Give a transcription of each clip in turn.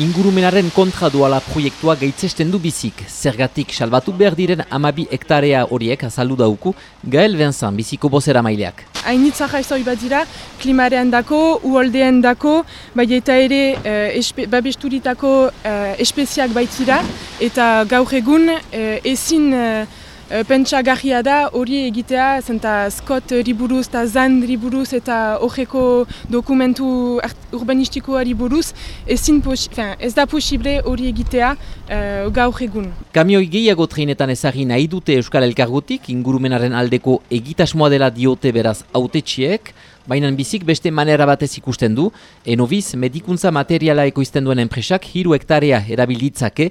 Ingurumenaren kontra duala proiektua gaitzesten du bizik. Zergatik salbatu behar diren amabi hektarea horiek azaldu dauku, Gael Benzan, biziko bozera maileak. Hainitza jaizoi bat dira, klimarean dako, uoldeen dako, bai eta ere eh, espe, babesturitako eh, espeziak baitira, eta gaur egun eh, ezin Eh, pentsagarria da hori egitea, zenta Scott riburuz eta Zan riburuz eta horreko dokumentu urbanistikoari buruz, ezin ez da posible hori egitea uh, gaur egun. Kamioi gehiago treinetan ezagin nahi dute Euskal Elkargotik, ingurumenaren aldeko egitasmoa dela diote beraz autetxiek, baina bizik beste manera batez ikusten du, enoviz medikuntza materiala ekoizten duen enpresak hiru hektarea erabilitzake,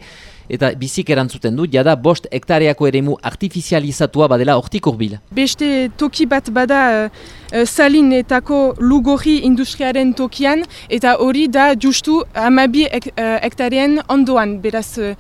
eta bizik erantzuten du, jada bost hektareako eremu artifizializatua badela hortik urbil. Beste toki bat bada uh, salinetako lugorri industriaren tokian, eta hori da justu amabi ek, uh, hektareen ondoan, beraz uh,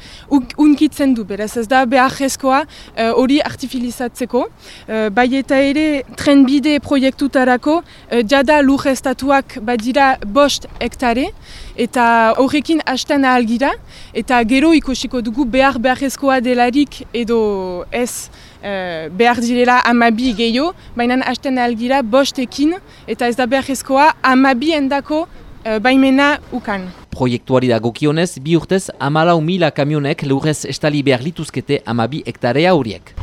unkitzen du, beraz ez da behar hori uh, artifizializatzeko. Uh, bai eta ere trenbide proiektutarako, uh, jada lujestatuak badira bost hektare, eta horrekin hasten ahalgira, eta gero ikusiko dugu behar beharrezkoa delarik edo ez uh, behar direla amabi gehiago, baina hasten algira bostekin eta ez da beharrezkoa amabi endako uh, baimena ukan. Proiektuari dagokionez, bi urtez amalau mila kamionek lurrez estali behar lituzkete amabi hektarea horiek.